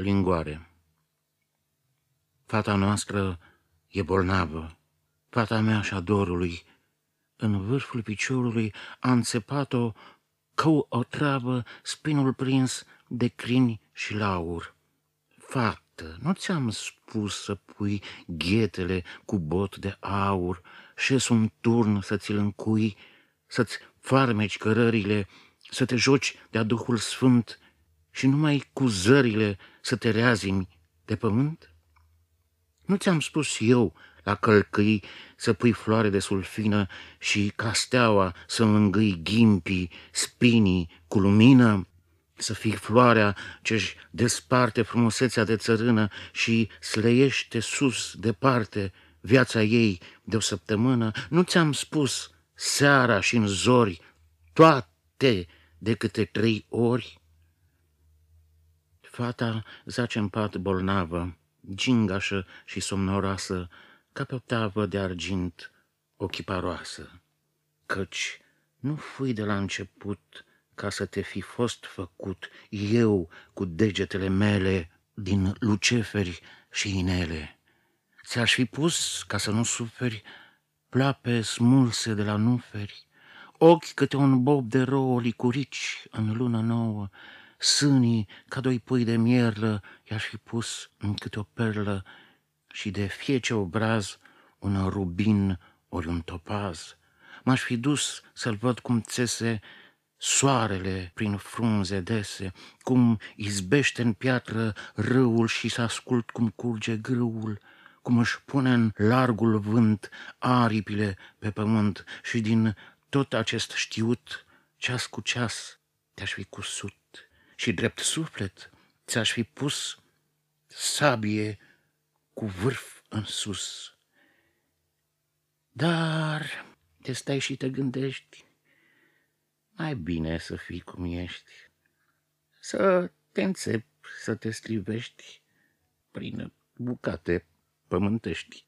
lingoare. Fata noastră e bolnavă, fata mea și a dorului. În vârful piciorului a înțepat-o ca o travă spinul prins de crini și laur. Fată, nu ți-am spus să pui ghetele cu bot de aur și un turn să ți-l încui, să-ți farmeci cărările, să te joci de-a Duhul Sfânt și numai cu zările să te reazimi de pământ? Nu ți-am spus eu la călcâi să pui floare de sulfină și casteaua să îngâi ghimpii, spinii cu lumină? Să fii floarea ce-și desparte frumusețea de țărână și slăiește sus, departe, viața ei de o săptămână? Nu ți-am spus seara și în zori toate de câte trei ori? Fata zace în pat bolnavă, gingașă și somnoroasă, ca pe o tavă de argint ochiparoasă, căci nu fui de la început ca să te fi fost făcut eu cu degetele mele din luceferi și inele. Ți-aș fi pus, ca să nu suferi, plape smulse de la nuferi, ochi câte un bob de rouă licurici în lună nouă, sânii ca doi pui de mierlă i-aș fi pus în câte o perlă și de fiece obraz un rubin ori un topaz. M-aș fi dus să-l văd cum țese soarele prin frunze dese, cum izbește în piatră râul și să ascult cum curge grâul, cum își pune în largul vânt aripile pe pământ și din tot acest știut, ceas cu ceas, te-aș fi cusut și drept suflet ți-aș fi pus sabie cu vârf în sus. Dar te stai și te gândești, mai bine să fii cum ești, să te înțepi, să te strivești prin bucate pământești.